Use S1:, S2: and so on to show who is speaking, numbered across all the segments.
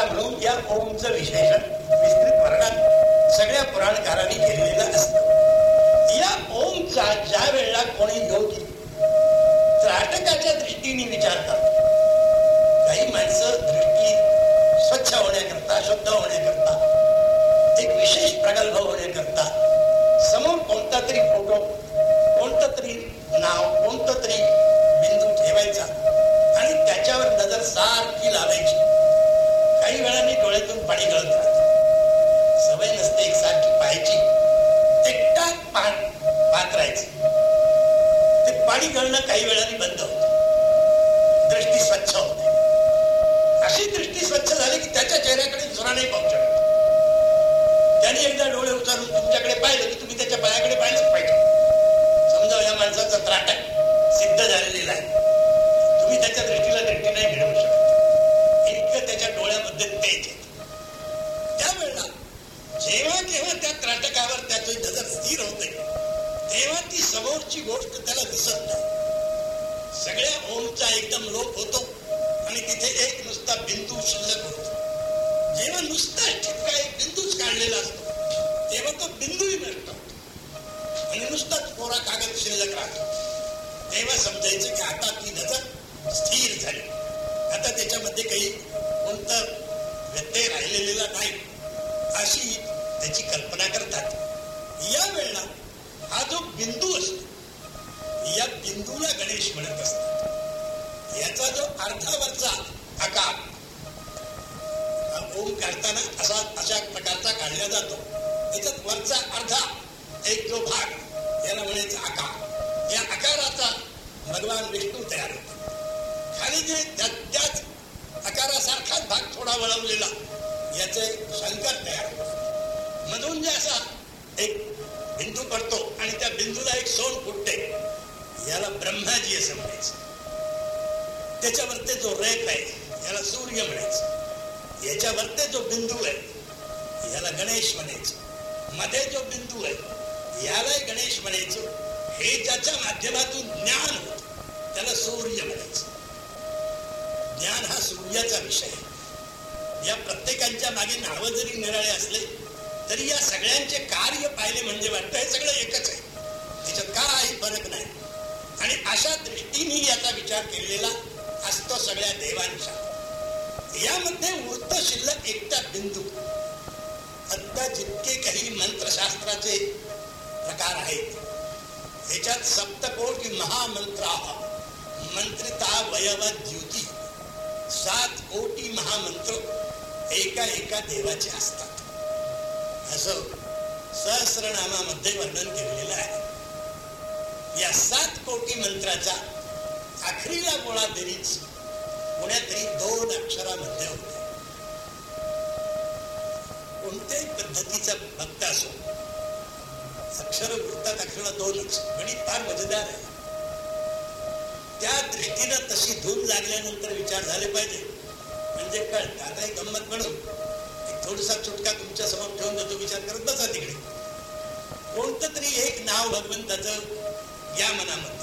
S1: करता म्हणून या ओमचं विशेषण विस्तृत वर्णन सगळ्या पुराणकारांनी केलेलं असत. या ओमचा ज्या वेळेला कोणी योगी त्राटकाच्या दृष्टीने विचार करतो काही माणसं दृष्टी स्वच्छ होण्याकरता शुद्ध होण्याकरता एक विशेष प्रगल्भ होण्याकरता समोर कोणता तरी फोटो कोणतं तरी नाव कोणतं तरी बिंदू ठेवायचा आणि त्याच्यावर नजर सारखी लावायची. पाणी गळत सवय नसते एक सारखी पाहायची. एकटाक पान पात राहायचं. ते पाणी गळणं काही वेळाने बंद होत. दृष्टी स्वच्छ होते. अशी दृष्टी स्वच्छ झाली की त्याच्या चेहऱ्याकडे दुसरा नाही पाहू शकत. त्याने एकदा डोळे उचारून तुमच्याकडे पाहिलं की तुम्ही त्याच्या पायाकडे पाहिजे गोष्ट त्याला दिसत नाही. सगळ्या ओमचा एकदम लोप होतो आणि तिथे एक नुसता बिंदू शिल्लक होतो. जेव्हा नुसता ठिपका एक बिंदूच काढलेला असतो तेव्हा तो बिंदूही नष्ट होतो आणि नुसताच कोरा कागद शिल्लक राहतो. तेव्हा समजायचं की आता ती नजर स्थिर झाली. आता त्याच्यामध्ये काही कोणतं व्यत्यय राहिलेला नाही अशी त्याची कल्पना करतात. या वेळेला हा जो बिंदू असतो या बिंदूला गणेश म्हणत असतात याचा जो अर्थावरचा आकार ओम काढताना असा अशा प्रकारचा काढला जातो. त्याच्यात वरचा अर्धा एक जो भाग याला म्हणायचा आकार. या आकाराचा भगवान विष्णू तयार होतो. खाली जे त्याच आकारासारखाच भाग थोडा वळवलेला याचे शंकर तयार होतो. मधून जे असा एक बिंदू पडतो आणि त्या बिंदूला एक सोन फुटते. याला ब्रह्माजी असं म्हणायचं. त्याच्यावरते जो रेख आहे याला सूर्य म्हणायचं. याच्यावरते जो बिंदू आहे याला गणेश म्हणायचं. मध्ये जो बिंदू आहे यालाही गणेश म्हणायचं. हे ज्याच्या माध्यमातून ज्ञान होत त्याला सूर्य म्हणायचं. ज्ञान हा सूर्याचा विषय आहे. या प्रत्येकांच्या मागे नावं जरी निराळे असले तरी या सगळ्यांचे कार्य पाहिले म्हणजे वाटतं हे सगळं एकच आहे. त्याच्यात काही फरक नाही. आणि अशा दृष्टीने याचा विचार केलेला असतो सगळ्या देवांचा. यामध्ये वृत्त शिल्लक एकटा बिंदू. आता जितके काही मंत्रशास्त्राचे प्रकार आहेत याच्यात सप्तकोटी महामंत्रा मंत्रिता वयव द्युती सात कोटी महामंत्र एका एका देवाचे असतात. असं सहस्रनामामध्ये वर्णन केलेलं आहे. या सात कोटी मंत्राचा आखरीला गोळा तरीच कोण्यातरी दोन अक्षरामध्ये होते कोणत्याही पद्धतीचा भक्त असो अक्षर वृत्तात अक्षर दोनच गणित फार मजेदार आहे. त्या दृष्टीनं तशी धूम लागल्यानंतर विचार झाले पाहिजे. म्हणजे कळत आता एक गंमत म्हणून एक थोडासा चुटका तुमच्यासमोर ठेवून जातो विचार करत बसा तिकडे. कोणतं तरी एक नाव भगवंताचं या मनामध्ये.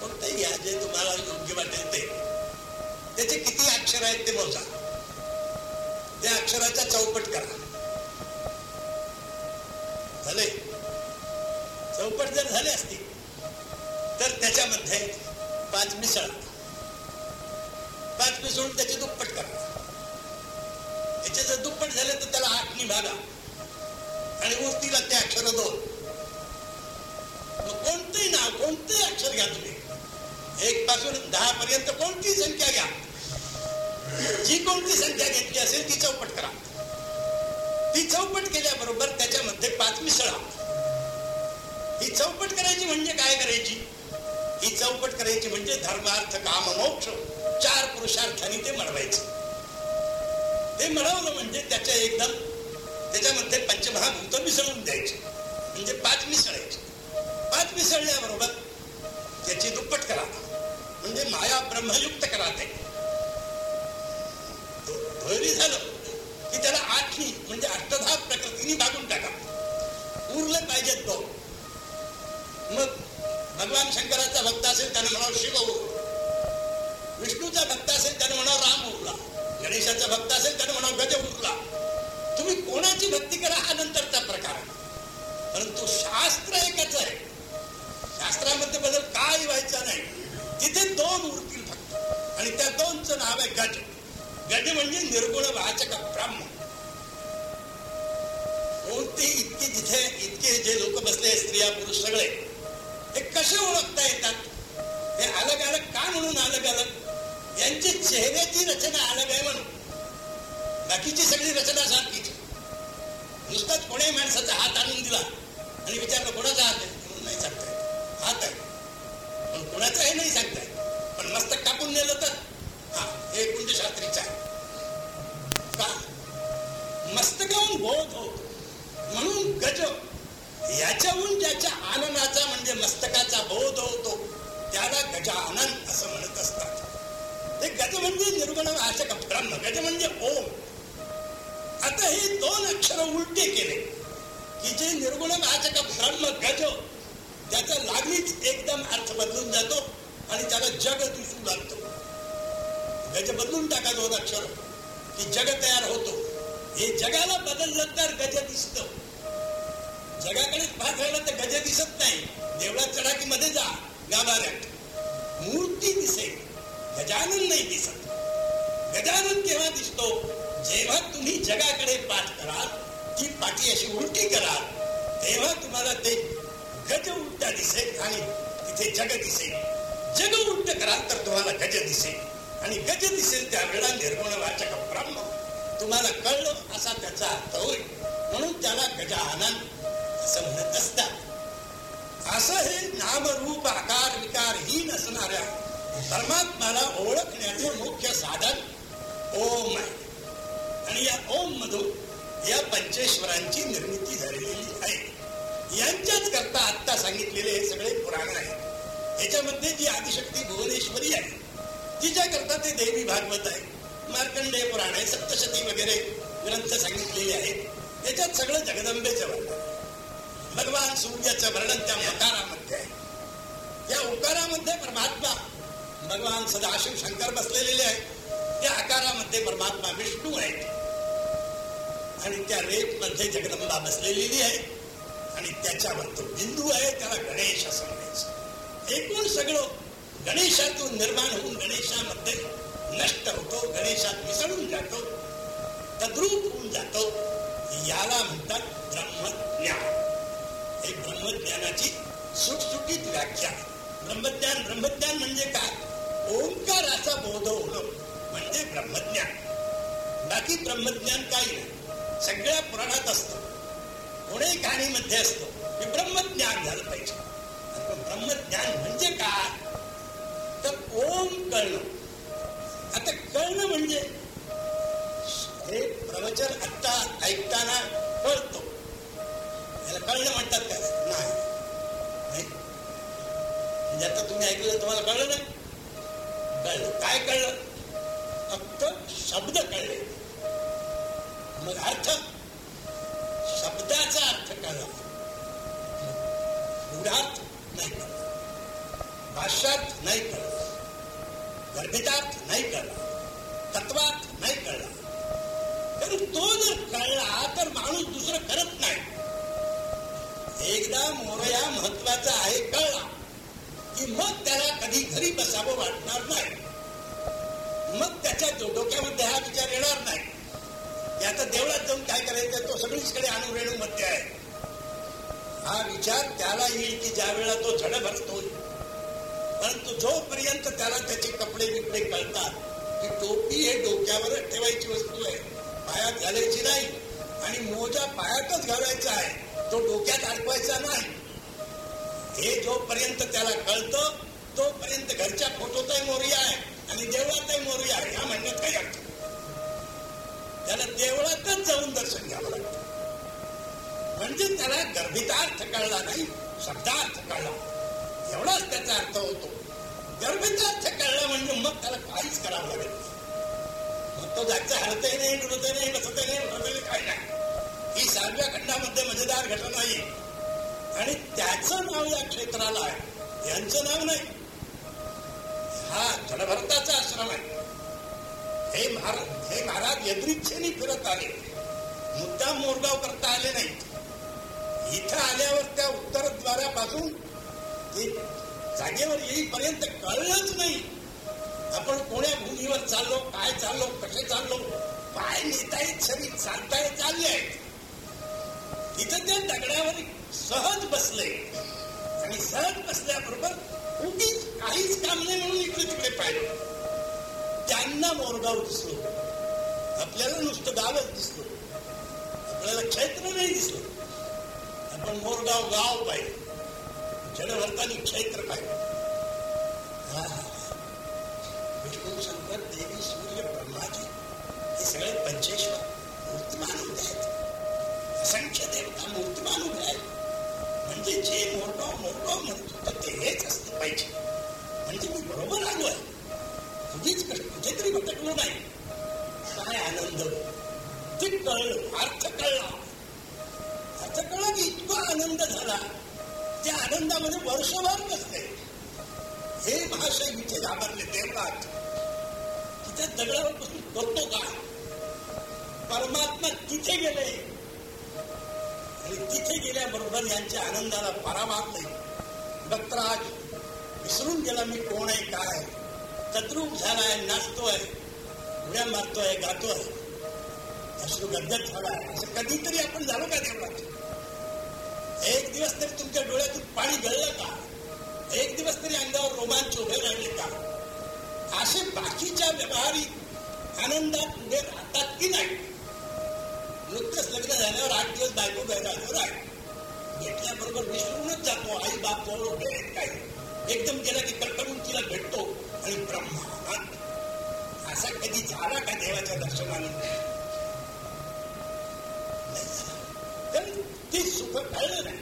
S1: फक्त या जे तुम्हाला योग्य वाटेल ते. त्याचे किती अक्षर आहेत ते मोजा. त्या अक्षराचा चौपट करा. झाले? चौपट जर झाले असतील तर त्याच्यामध्ये पाच मिसळा पाच मिसळून त्याचे दुप्पट करा. त्याचे जर दुप्पट झाले तर त्याला आठनी भागा. आणि उरतीला ते अक्षर दोन. कोणतंही नाव कोणतंही अक्षर घ्या तुम्ही. एक पासून दहा पर्यंत कोणती संख्या घ्या. जी कोणती संख्या घेतली असेल ती चौपट करा. ती चौपट केल्याबरोबर त्याच्यामध्ये पाच मिसळा ही चौपट करायची म्हणजे काय करायची? ही चौपट करायची म्हणजे धर्मार्थ काम मोक्ष. चार पुरुषार्थाने ते मिळवायचं. ते मळवलं म्हणजे त्याच्या एकदम त्याच्यामध्ये पंचमहाभूत मिसळून द्यायचे. म्हणजे पाच मिसळायचे पाच मिसळल्याबरोबर त्याची दुप्पट करा. म्हणजे माया ब्रह्मयुक्त करा ते. भरी झालं की त्याला आठवी म्हणजे अष्टधा प्रकृतीने भागून टाका. उरलं पाहिजेत तो. मग भगवान शंकराचा भक्त असेल त्यानं म्हणावं शिव विष्णूचा भक्त असेल त्यानं म्हणावं राम उरला. गणेशाचा भक्त असेल त्यानं म्हणा गज उरला. तुम्ही कोणाची भक्ती करा हा नंतरचा प्रकार आहे. परंतु शास्त्र एकच आहे. शास्त्रामध्ये बदल काय व्हायचा नाही. तिथे दोन उरतील फक्त. आणि त्या दोनचं नाव आहे गज गज म्हणजे निर्गुण वाचक ब्राह्मण. कोणते इतके जिथे इतके जे लोक बसले स्त्रिया पुरुष सगळे हे कसे ओळखता येतात? हे अलग अलग का म्हणून अलग अलग यांची चेहऱ्याची रचना अलग आहे म्हणून. बाकीची सगळी रचना सारखीच नुसताच कोणी माणसाचा हात आणून दिला आणि विचारलं कोणाचा हात आहे? म्हणून नाही सांगताय हात आहे. पण कुणाचं हे नाही सांगताय पण मस्तक कापून नेलं तर? हा हे कुंड शास्त्रीचा आहे. का? मस्तकाहून बोध होतो म्हणून गज याच्याहून ज्याच्या आनंदाचा म्हणजे मस्तकाचा बोध होतो त्याला गज आनंद असं म्हणत असतात. ते गज म्हणजे निर्गुण भाषक ब्रह्म गज म्हणजे ओम. आता हे दोन अक्षर उलटे केले. की जे निर्गुण भाषक ब्रह्म गज त्याचा लागलीच एकदम अर्थ बदलून जातो आणि त्याला जग दिसू लागतो गज बदलून टाका दोन अक्षर की जग तयार होतो. हे जगाला बदललं तर गज दिसत. जगाकडे पाहत राहिलं तर गज दिसत नाही. देवळात चढा की मध्ये जा गाभाऱ्यात मूर्ती दिसेल गजानन नाही दिसत. गजानन केव्हा दिसतो? जेव्हा तुम्ही जगाकडे पाठ कराल ती पाठी अशी उलटी कराल तेव्हा तुम्हाला ते गज उलटा दिसेल आणि तिथे जग दिसेल. जग उलट कराल तर तुम्हाला गज दिसेल. आणि गज दिसेल त्यावेळेला निर्गुण वाचक ब्रह्म. तुम्हाला कळलं असा त्याचा अर्थ होईल म्हणून त्याला गजानन असं म्हणत असतात. असं हे नामरूप आकार विकार ही नसणाऱ्या परमात्माला ओळखण्याचे मुख्य साधन ओम आहे. आणि या ओम मधून या पंचेश्वरांची निर्मिती झालेली आहे. यांच्याच करता आत्ता सांगितलेले हे सगळे पुराण आहे. याच्यामध्ये जी आदिशक्ती भुवनेश्वरी आहे तिच्या करता ते देवी भागवत आहे. मार्कंडेय पुराण आहे सप्तशती वगैरे ग्रंथ सांगितलेले आहेत. त्याच्यात सगळं जगदंबेचं वर्णन भगवान सूर्याचं वर्णन त्या मकारामध्ये आहे. त्या उकारामध्ये परमात्मा भगवान सदाशिव शंकर बसलेले आहेत. त्या आकारामध्ये परमात्मा विष्णू आहेत. आणि त्या रेपमध्ये जगदंबा बसलेली आहे आणि त्याच्यावर तो बिंदू आहे त्याला गणेश असं म्हणायचं. एकूण सगळं गणेशातून निर्माण होऊन गणेशामध्ये नष्ट होतो गणेशात मिसळून जातो तद्रूप होऊन जातो. याला म्हणतात ब्रह्मज्ञान. हे ब्रह्मज्ञानाची सुटसुटीत व्याख्या. ब्रह्मज्ञान ब्रह्मज्ञान म्हणजे काय? ओंकाराचा बोध होणं म्हणजे ब्रह्मज्ञान. बाकी ब्रह्मज्ञान काही नाही. सगळ्या पुराणात असतं. कोणी कहाणीमध्ये असतो की ब्रह्मज्ञान झालं पाहिजे. ब्रह्मज्ञान म्हणजे काय? तर ओम कळणं आता कळणं म्हणजे? हे प्रवचन आत्ता ऐकताना कळतो. याला कळणं म्हणतात का नाही. म्हणजे आता तुम्ही ऐकलं तुम्हाला कळलं नाही कळलं. काय कळलं? फक्त शब्द कळले. मग अर्थ शब्दाचा अर्थ कळला रूढात नाही कळला भाष्यात नाही कळला गर्भितात नाही कळला तत्वात नाही कळला तर तो जर कळला तर माणूस दुसरं करत नाही. एकदा मोरया महत्त्वाचा आहे कळला की मग त्याला कधी घरी बसावं वाटणार नाही. मग त्याच्या डोक्यामध्ये हा विचार येणार नाही. याचा आता देवळात जाऊन काय करायचं तो सगळीचकडे आणून रेणू मध्ये आहे. हा विचार त्याला येईल की ज्या वेळा तो झड भरतो परंतु जोपर्यंत त्याला त्याचे कपडे बिपडे कळतात की टोपी हे डोक्यावर ठेवायची वस्तू आहे पायात घालायची नाही आणि मोजा पायातच घालायचा आहे तो डोक्यात अडकवायचा नाही. हे जोपर्यंत त्याला कळतं तोपर्यंत घरच्या फोटोतही मोर्या आहे आणि देवळाचाही मोर्या आहे ह्या म्हणण्यात काही अर्थ त्याला देवळातच जाऊन दर्शन घ्यावं लागतं. म्हणजे त्याला गर्भितार्थ कळला नाही शब्दार्थ कळला. एवढाच त्याचा अर्थ होतो. गर्भितार्थ कळला म्हणजे मग त्याला काहीच करावं लागेल मग तो जागचा हरतही नाही डुलतही नाही बसतही नाही उठतही काय नाही. ही सहाव्या खंडामध्ये मजेदार घटना आहे. आणि त्याचं नाव या क्षेत्राला आहे. यांचं नाव नाही. हा जडभरताचा आश्रम आहे. हे महाराज हे महाराज यदृच्छेने फिरत आले मुद्दाम मोरगाव करता आले नाही. इथं आल्यावर त्या उत्तरद्वारापासून ते जागेवर येईपर्यंत कळलंच नाही. आपण कोण्या भूमीवर चाललो काय चाललो कसे चाललो पाय नेतायत शरीर चालताय चालले आहेत. तिथं त्या दगडावर सहज बसले. आणि सहज बसल्याबरोबर उगीच काहीच काम नाही म्हणून इकडे तिकडे पाहिलं. त्यांना मोरगाव दिसलो. आपल्याला नुसतं गावच दिसलो. आपल्याला क्षेत्र नाही दिसलं. आपण मोरगाव गाव पाहिजे जडभरतानी क्षेत्र पाहिजे विष्णू शंकर देवी सूर्य ब्रह्माजी हे सगळे पंचेश्वर मूर्तिमान उभे आहेत. असंख्य देवता मूर्तिमान उभे आहेत. म्हणजे जे मोरगाव मोरगाव म्हणतो तर ते हेच असतं पाहिजे. म्हणजे मी बरोबर आलो आहे. कधीच कुठेतरी भटकलो नाही काय आनंद ते कळलं अर्थ कळला अर्थ कळला की इतका आनंद झाला त्या आनंदामध्ये वर्षभर नसते हे महाशय इथे घाबरले देवरात तिथे दगडावर बसून करतो का परमात्मा तिथे गेले आणि तिथे गेल्याबरोबर यांच्या आनंदाला परामात नाही भक्तराज विसरून गेला मी कोण आहे काय तद्रूप झालाय नाचतोय उड्या मारतोय गातोय. अश्रू गद्गत झालाय असं कधीतरी आपण झालो का देवळात? एक दिवस तरी तुमच्या डोळ्यातून पाणी गळलं का? एक दिवस तरी अंगावर रोमांच उभे राहिले का? असे बाकीच्या व्यवहारिक आनंदात उभे राहतात की नाही? नुकतंच लग्न झाल्यावर आठ दिवस बायको गैराजवर हो आहे भेटल्याबरोबर विसरूनच जातो. आई बाप जवळ काही. एकदम गेला की कटकरून तिला भेटतो. आणि ब्रह्मा असा कधी झाला का देवाच्या दर्शनाने? तर ते सुख कळलं नाही.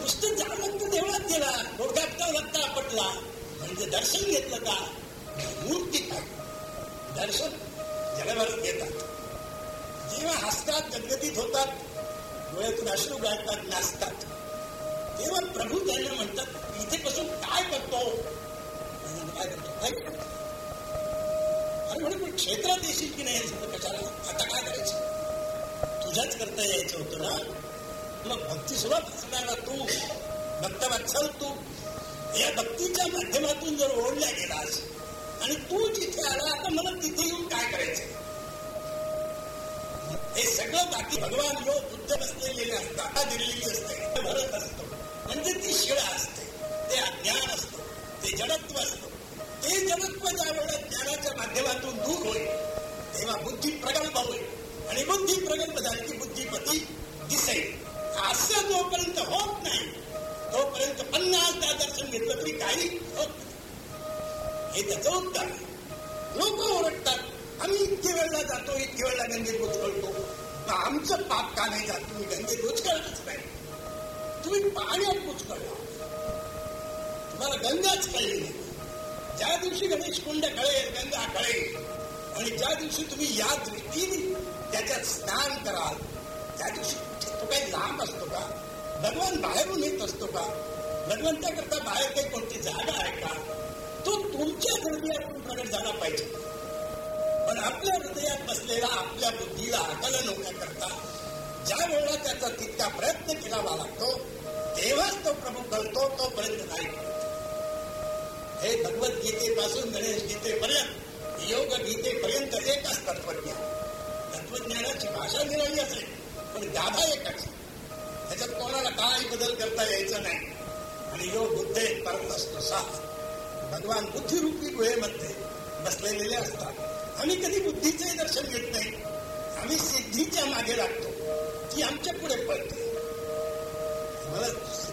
S1: नुसतं जाणं तर देवळात गेला गोडगापता लागता पटला म्हणजे दर्शन घेतलं का? मूर्ती काय? दर्शन जगभरात घेतात. जेव्हा हसतात गदगदीत होतात डोळ्यातून अश्रू गाठतात नाचतात. तेव्हा प्रभू त्यांना म्हणतात इथे बसून काय करतो? क्षेत्रात येशील की नाही यायचं कशाला आता काय करायचं तुझ्याच करता यायचं होतं ना मग भक्ती सुरुवात असणारा तू भक्त वाचल तू या भक्तीच्या माध्यमातून जर ओढल्या गेलास आणि तू जिथे आला आता मला तिथे येऊन काय करायचं हे सगळं बाकी भगवान लोक बुद्ध बसलेले असतात दिलेली असते भरत असतो म्हणजे ती शिळा असते ते अज्ञान असतं ते जडत्व असतं. ते जडत्व ज्या वेळेला ज्ञानाच्या माध्यमातून दूर होईल. तेव्हा बुद्धी प्रगल्भ होईल. आणि बुद्धी प्रगल्भ झाली की बुद्धिपती दिसेल. असं जोपर्यंत होत नाही तोपर्यंत पन्नासदा दर्शन घेतलं तरी काही होत नाही. हे त्याचं उत्तर लोक ओरडतात आम्ही इतके वेळेला जातो इतके वेळेला गंगेत उचकळतो आमचं पाप का नाही जात? तुम्ही गंगेत उचकळतच नाही. तुम्ही पाण्यात उचकळला तुम्हाला गंगाच कळली नाही. ज्या दिवशी गणेश कुंड कळेल गंगा कळेल आणि ज्या दिवशी तुम्ही या दृष्टीने त्याच्यात स्नान कराल त्या दिवशी तो काही लांब असतो का? भगवान बाहेरून येत असतो का? भगवंताकरता बाहेर काही कोणती जागा आहे का? तो तुमच्या हृदयातून प्रगट झाला पाहिजे. पण आपल्या हृदयात बसलेला आपल्या बुद्धीला आकलन होण्याकरता ज्या वेळेला त्याचा तितका प्रयत्न केलावा लागतो तेव्हाच तो प्रभू बनतो तोपर्यंत नाही. हे भगवद्गीतेपासून गणेश गीतेपर्यंत योग गीतेपर्यंत एकच तत्वज्ञान. तत्वज्ञानाची भाषा निराळी असेल पण गाधा एकच त्याच्यात कोणाला काही बदल करता यायचा नाही. आणि योग बुद्धे परत असतो साथ भगवान बुद्धिरूपी गुहेमध्ये बसलेले असतात. आम्ही कधी बुद्धीचे दर्शन घेत नाही. आम्ही सिद्धीच्या मागे लागतो. ती आमच्या पुढे पडते मला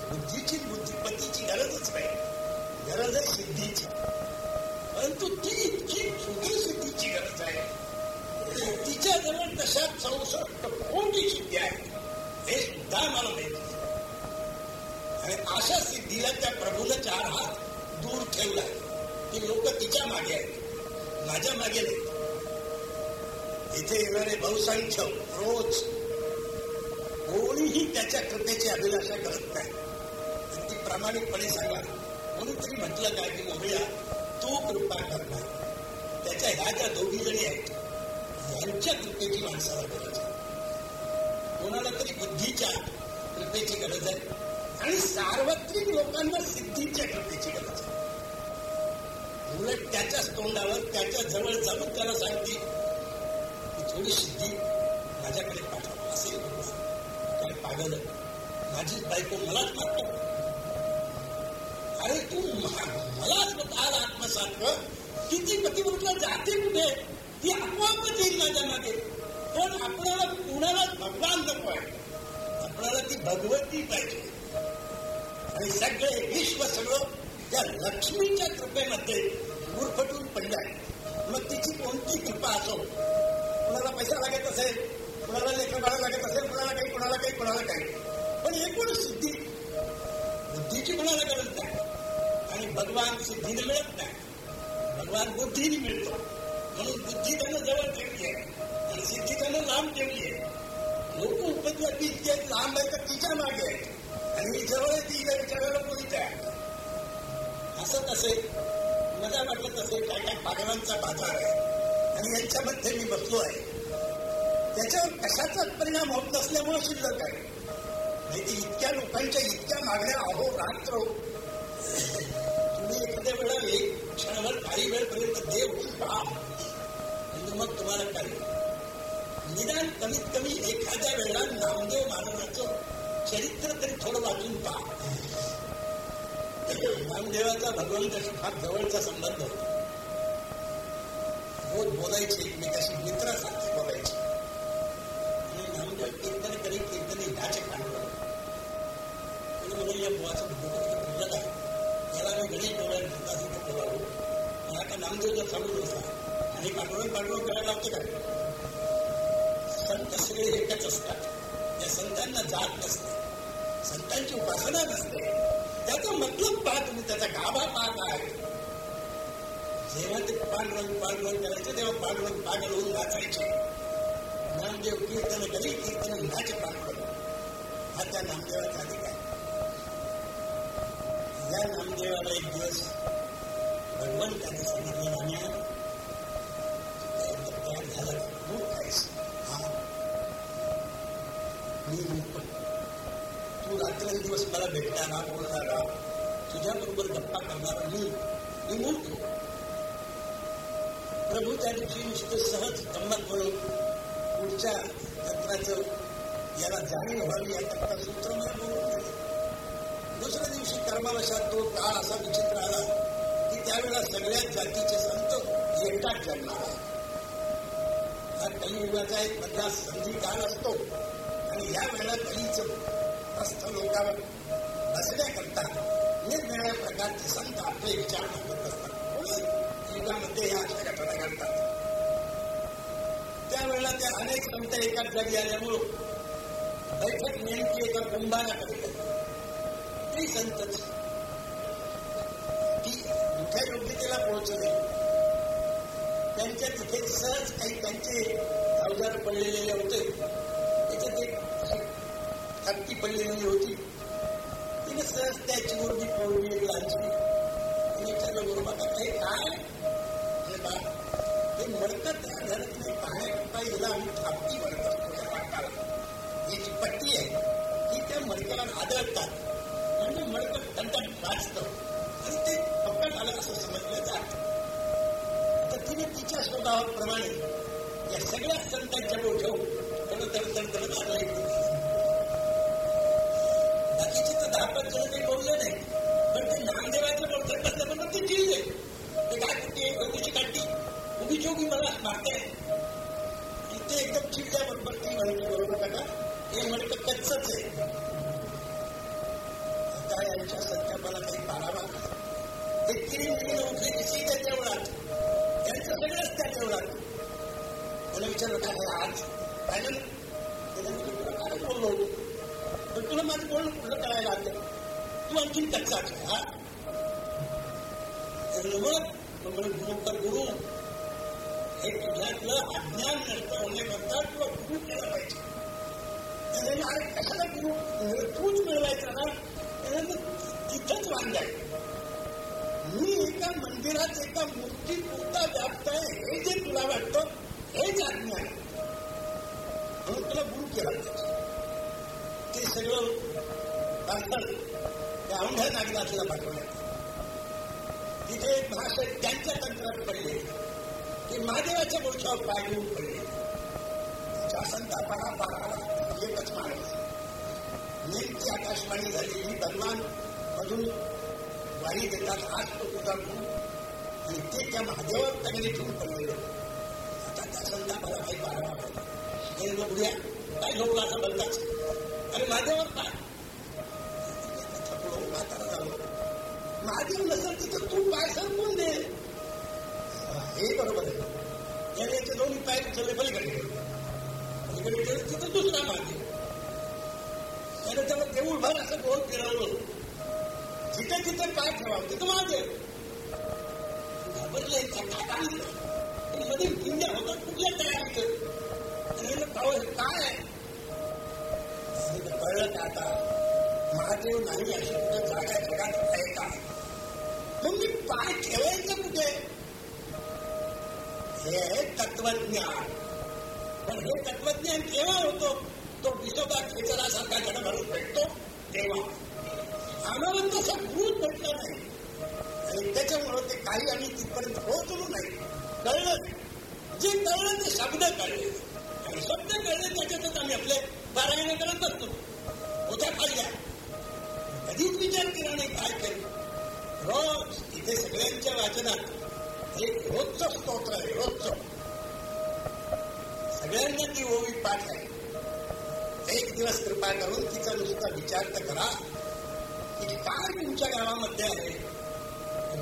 S1: बुद्धीची बुद्धिपतीची गरजच नाही. गरज आहे सिद्धीची. परंतु ती इतकी छोटी सिद्धीची गरज आहे. तिच्या जवळ तशा चौसष्ट कोटी सिद्धी आहे हे सुद्धा मला माहिती आणि अशा सिद्धीला त्या प्रभूला चार हात दूर ठेवला. ती लोक तिच्यामागे आहेत. माझ्या मागे नाही इथे येणारे बहुसंख्य रोज कोणीही त्याच्या कृपेची अभिलाषा करत नाही. ती प्रामाणिकपणे सांगा म्हणून कोणीतरी म्हटलं काय की मोहया तो कृपा करणार त्याच्या ह्या ज्या दोघी जणी आहेत यांच्या कृपेची माणसाला गरज आहे. कोणाला तरी बुद्धीच्या कृपेची गरज आहे आणि सार्वत्रिक लोकांना सिद्धीच्या कृपेची गरज आहे. उलट त्याच्याच तोंडावर त्याच्याजवळ जाऊन त्याला सांगते थोडी सिद्धी माझ्याकडे पाठव. असेल काय पागल माझीच बायको मलाच मागतो अरे तू मला स्वतःला आत्मसात कर की ती पतिव्रतला जाते कुठे ती आपोआपच येईल माझ्या मागे. पण आपल्याला कुणाला भगवान नको आहे? आपल्याला ती भगवती पाहिजे. आणि सगळे विश्व सगळं त्या लक्ष्मीच्या कृपेमध्ये गुरफटून पडलं आहे मग तिची कोणती कृपा असो? कुणाला पैसा लागत असेल कुणाला लेखन बाळा लागत असेल कुणाला काही कुणाला काही कुणाला काही. पण एकूण सिद्धी बुद्धीची कुणाला गरज नाही भगवान सिद्धीने मिळत नाही. भगवान बुद्धीने मिळतो म्हणून बुद्धी त्यांना जवळ ठेवली आहे. आणि सिद्धी त्यानं लांब ठेवली आहे. लोक उपद्रवी इतके लांब आहे तर तिच्यामागे आहे आणि जवळ ती विचारायला कोणीच आहे. असं तसे मला वाटत तसे काय काय पागलांचा बाजार आहे. आणि यांच्यामध्ये मी बसलो आहे. त्याच्यावर कशाचाच परिणाम होत नसल्यामुळे शिल्लक आहे. नाही इतक्या लोकांच्या इतक्या मागण्या अहो रात्र हो. तुम्ही एखाद्या वेळा क्षणभर काही वेळपर्यंत देव पहा. म्हणजे मग तुम्हाला काही निदान कमीत कमी एखाद्या वेळेला नामदेव महाराजांचं चरित्र तरी थोडं वाचून पहा. नामदेवाचा भगवंताशी फार जवळचा संबंध होता. रोज बोलायचे एकमेकाशी मित्रासारखे बोलायचे. आणि नामदेव कीर्तन करी कीर्तनी ह्याचे काढलं म्हणजे या बुवाचं डोकं आहे याला मी गणेश बोलायला घेतला असेल तर बोलावं आणि आता नामदेव जर चालू बसला आणि पाठवून पाठवून करायला लागते काय संत सगळे एकच असतात त्या संतांना जात नसते संतांची उपासना नसते त्याचा मतलब पहा तुम्ही त्याचा गाभा पहा काय जेव्हा ते पांडुरंग पांडुरंग करायचे तेव्हा पांडुरंग पागल होऊन नाचायचे नामदेव कीर्तन करी कीर्तन नाचे पांडुरंग हा त्या नामदेवाचा अधिकार. या नामदेवाला एक दिवस भगवंताने सांगितलं नाम्या तयार झाला मूर्ख आहेस हा मी मूर्ख तू रात्रंदिवस मला भेटणारा बोलणारा तुझ्या बरोबर गप्पा करणारा मी मी मूर्ख प्रभू त्या दिवशी नुसतं सहज गंमत म्हणून पुढच्या तंत्राचं याला जाणीव व्हावी याकरता सूत्र मला बोलून दुसऱ्या दिवशी कर्मावशात तो काळ असा विचित्र आला की त्यावेळेला सगळ्याच जातीचे संत एकटाच जन्माला. हा कलियुगाचा एक मधला संधी काळ असतो. आणि या वेळेला कलीच प्रस्थ लोकांवर बसण्याकरता निरनिळ्या प्रकारचे संत आपले विचार मांडत असतात. युगामध्ये या अशा घटना घडतात. त्यावेळेला त्या अनेक संत एकाच जागी आल्यामुळं बैठक नेमकी एका कुंभाराकडे ते संतच की मोठ्या योग्यतेला पोहोचले त्यांच्या तिथे सहज काही त्यांचे अवजार पडलेले होते त्याच्यात एक हत्ती पडलेली होती तिने सहज त्याची मुरगी पडली एक तिने विचारलं बरोबर हे काय हे बा हे मडकत घरात नाही पाहण्याकरता हिला आम्ही थापती म्हणतात तुझ्या ही जी पट्टी आहे. ही त्या मडक्याला आदळतात. मडकं टंटन वाचतं. आणि ते पक्कट आलं असं समजलं जात. तर तिने तिच्या स्वभावाप्रमाणे या सगळ्या संतांच्या ठेवून तड तड तड तड घालला बाकीचे तर दहा पाच जण काही बोलले नाही. पण ते नामदेवाचे बोलतात बसल्यानंतर ते जिल्हे. ते काय कुठे कशी काढली उभी जोगी मला मागते ते एकदम चिडल्याबरोबर ती म्हणते बरोबर काका. हे म्हणतं कच्चच आहे. आता संकल्पाला काही पाडावा ते किरीन किरीन उठली कशी त्याच्या वेळात त्यांचं सगळंच त्याच्या वेळात मला विचारलं काय आज? काय झालं काय बोललो? पण तुला माझं बोलणं कुठलं करायला लागलं तू आणखीन कच्चा हा? मग गुरु गुरु. हे तुझ्यातलं अज्ञान नष्ट होण्याकरता तुला गुरु केला पाहिजे. अरे कशाला गुरु म्हणजे तूच मिळवायचा ना? तिथंच वांदाय मी एका मंदिरात एका मूर्ती पुरता व्याप्त आहे हे जे तुला वाटतं हेच आज्ञा आहे म्हणून तुला गुरु केला ते सगळं बांधण त्या औंढ्या नागनाथला पाठवण्यात तिथे एक महाशय त्यांच्या तंत्रात पडले. ते महादेवाच्या मोर्चावर पाय घेऊन पडले. त्यांच्या संतापाला पाराला एकच माणूस नेमकी आकाशवाणी झालेली भगवान मधून वारी देतात आज तो तुझा आणि ते त्या महादेवावर तगडे ठेवून पडलेले. आता त्या संतापाला काही पारावा लोक उद्या काही लोक आता बोलतात अरे महादेवावर पाय थकलो म्हातारा झालो. महादेव नसेल तिथं तू पाय सरकून दे. हे बरोबर आहे. त्याने ते दोन्ही पाय उचलले पलीकडे पलीकडे तिथं दुसरा महादेव. त्याने त्याला देऊळ भर असं गोल फिरवलं. जिथे तिथे काय ठेवावं तिथं माझे घाबरले काय मध्ये पिंड्या होतात कुठल्या तयार पाव काय आहे? कळलं का आता. महादेव नाही अशी कुठे जागा जगात आहे का मग मी पाय ठेवायचं कुठे? हे आहे तत्वज्ञान. पण हे तत्वज्ञान केव्हा होतो? तो विसोबा खेचरासारखा जडभरून भेटतो तेव्हा. आम्हाला तसा गुरुच नाही. आणि त्याच्यामुळं ते काही आम्ही तिथपर्यंत पोहोचलो नाही. कळलं जे कळलं ते शब्द कळले. आणि शब्द कळले त्याच्यातच आम्ही आपले पारायण करत असतो. होत्या खाल्ल्या कधीच विचार केला नाही काय करू. रोज इथे सगळ्यांच्या वाचनात एक रोजचं स्तोत्र आहे रोजचं. सगळ्यांना ती ओवी पाठ आहे. एक दिवस कृपा करून तिचा नुसता विचार तर करा. फार तुमच्या गावामध्ये आहे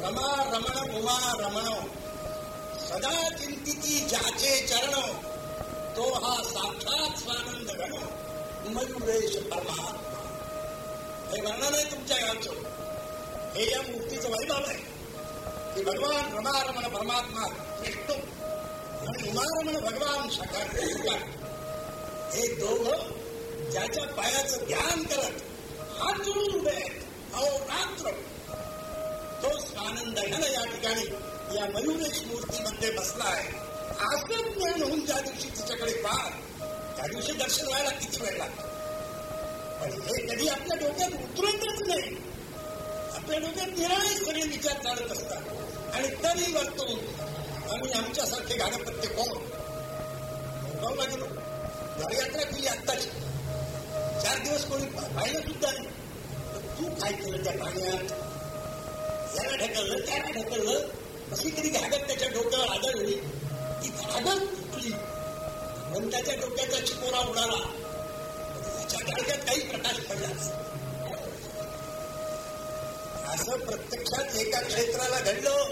S1: रमा रमण उमा रमण सदा चिंतिती ज्याचे चरण तो हा साक्षात स्वानंद गण मयुरेश परमात्मा हे वर्णन आहे तुमच्या गावचं हे या मूर्तीचं वैभव आहे की भगवान रमा रमण परमात्मा विष्णू आणि उमारमण भगवान शकर हे दोघ ज्याच्या पायाचं ध्यान करत हात जोडून उभे आहेत. अहो तोच तो स्वानंद घन या ठिकाणी या मयुरेश मूर्तीमध्ये बसला आहे. असं ज्ञान होऊन ज्या दिवशी तिच्याकडे पाह. त्या दिवशी दर्शन व्हायला किती वेळ लागतो? पण हे कधी आपल्या डोक्यात उतरतच नाही. आपल्या डोक्यात निराळे सगळे विचार चालत असतात. आणि तरी वरतून आम्ही आमच्यासारखे गाणपत्य कोण? बघा गेलो यात्रा केली आत्ताची. चार दिवस कोणी पाहिलं सुद्धा नाही. तू काय केलं त्या पाण्यात याला ढकललं त्याला ढकललं अशी तरी घागत त्याच्या डोक्यावर आदळली ती घागत तुटली पण त्याच्या डोक्याचा चिकोरा उडाला त्याच्या गाडग्यात काही प्रकाश पडला असं प्रत्यक्षात एका क्षेत्राला घडलं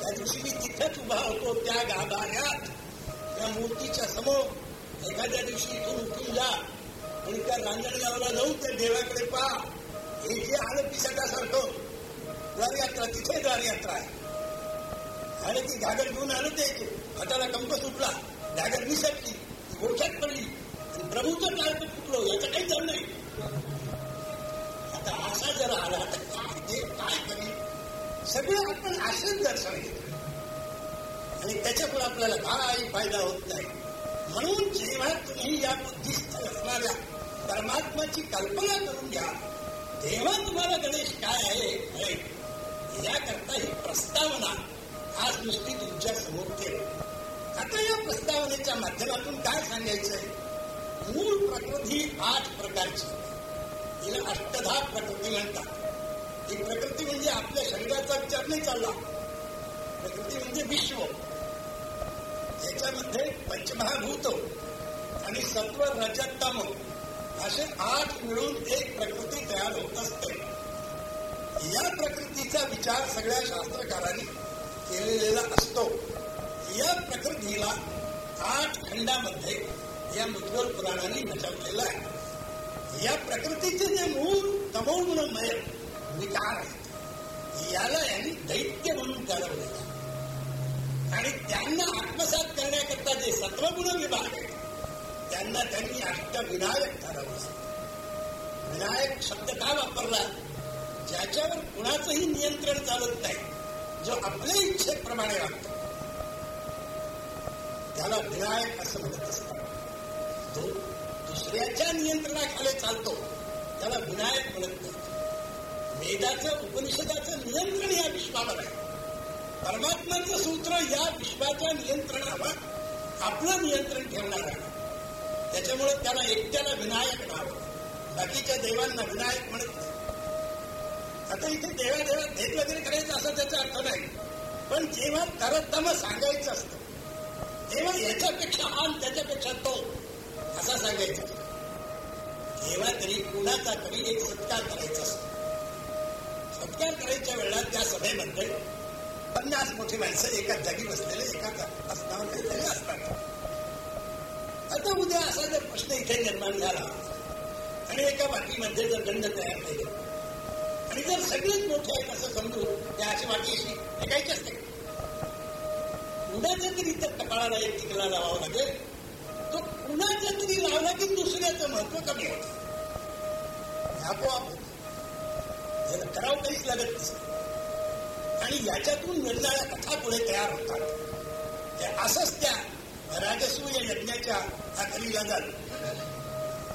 S1: त्या दिवशी मी तिथंच उभा होतो त्या गाभाऱ्यात. त्या मूर्तीच्या समोर एखाद्या दिवशी इथून उठून जा. आणि त्या रांजणगावला जाऊन त्या देवाकडे पहा हे जे आलं पिसटासारखं द्वारयात्रा तिथे द्वारयात्रा आहे. आणि ती घागर घेऊन आलं ते हाताला कंप सुटला घागर निसटली ती गोठ्यात पडली आणि प्रभूचं टाळकं फुटलो याचं काही झालं नाही. आता असा जर आला तर काय ते काय करेल? सगळं आपण आश्रम दर्शन घेतो आणि त्याच्यामुळे आपल्याला काही फायदा होत नाही. म्हणून जेव्हा तुम्ही या बुद्धिस्थ असणाऱ्या परमात्माची कल्पना करून घ्या तेव्हा तुम्हाला गणेश काय आहे याकरता ही प्रस्तावना आज नुसती तुमच्यासमोर ठेव. आता या प्रस्तावनेच्या माध्यमातून काय सांगायचंय? मूळ प्रकृती आठ प्रकारची. तिला अष्टधा प्रकृती म्हणतात. ही प्रकृती म्हणजे आपल्या शरीराचा विचार नाही चालला. प्रकृती म्हणजे विश्व. याच्यामध्ये पंचमहाभूत आणि सत्व रजतम. असे आठ मिळून एक प्रकृती तयार होत असते. या प्रकृतीचा विचार सगळ्या शास्त्रकारांनी केलेला असतो. या प्रकृतीला आठ खंडामध्ये या मुद्गल पुराणांनी नटवलेलं आहे. या प्रकृतीचे जे मूळ तमोगुणमय विकार आहेत याला यांनी दैत्य म्हणून ठरवलेलं आणि त्यांना आत्मसात करण्याकरता जे सत्वगुण विभाग आहे त्यांना त्यांनी अष्टविनायक ठरवलं विनायक शब्द का वापरला? ज्याच्यावर कुणाचंही नियंत्रण चालत नाही जो आपल्या इच्छेप्रमाणे वागतो. त्याला विनायक असं म्हणत असतात. जो दुसऱ्याच्या नियंत्रणाखाली चालतो त्याला विनायक म्हणत नाही. वेदाचं उपनिषदाचं नियंत्रण या विश्वावर आहे. परमात्म्याचं सूत्र या विश्वाच्या नियंत्रणावर आपलं नियंत्रण ठेवणार आहे. त्याच्यामुळे त्याला एकट्याला विनायक नाव. बाकीच्या देवांना विनायक म्हणत नाही. आता इथे देवा देवा भेद वगैरे करायचं असं त्याचा अर्थ नाही. पण जेव्हा तरतम सांगायचं असतं तेव्हा याच्यापेक्षा आम त्याच्यापेक्षा तो असा सांगायचा. तेव्हा तरी कुणाचा तरी एक सत्कार करायचा असतो. सत्कार करायच्या वेळेला त्या सभेमध्ये पन्नास मोठी माणसं एका जागी बसलेले एका असताना असतात. आता उद्या असा जर प्रश्न इथे निर्माण झाला आणि एका वाटीमध्ये जर दंड तयार केले आणि जर सगळेच मोठे आहेत असं समजू त्या अशी वाटीशी ऐकायचेच नाही असते. कुणाच्या तरी तर कपाळाला एक टिकला लावावा लागेल तो कुणाच्या तरी लावला की दुसऱ्याचं महत्त्व कमी होतं. आपोआप होतं. करावं काहीच लागत नसतं. आणि याच्यातून निर्णाऱ्या कथा पुढे तयार होतात. असंच त्या राजसूय यज्ञाच्या आखरीला झालं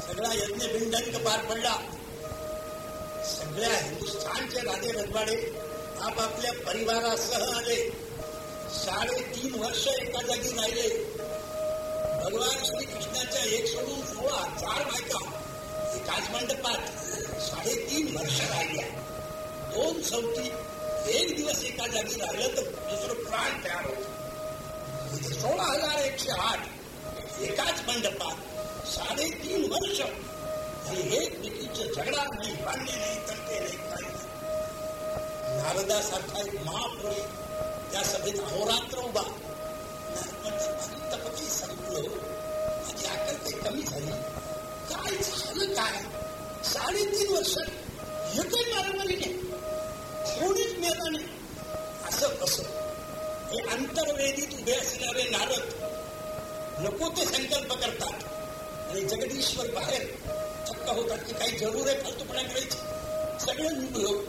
S1: सगळा यज्ञ बिंडंक पार पडला. सगळ्या हिंदुस्थानचे राजे रजवाडे आपापल्या परिवारासह आले. साडेतीन वर्ष एका जागी राहिले. भगवान श्रीकृष्णाच्या एक सोडून सोळा चार बायका एकाच मंडपात साडेतीन वर्ष राहिल्या. दोन चौथी एक दिवस एका जागी राहिलं तर दुसरं प्राण तयार होत. सोळा हजार एकशे आठ. एकाच मंडपात साडेतीन वर्ष आणि एकमेकीचे झगडा नाही भांडणे नाही तंटे नाही काही नाही. नारदासारखा एक महापुरुष त्या सभेत अहोरात्र उभा. तपती संपलो. माझी आकल काही कमी झाली. काय झालं काय? साडेतीन वर्ष एकही मारामारी नाही कोणीच मेला नाही. असं कसं? हे अंतर्वेदीत उभे असणारे नारद नको ते संकल्प करतात. आणि जगदीश्वर बाहेर चक्क होतात की काही जरूर आहे फालतूपणा करायची. सगळं निघलो हो.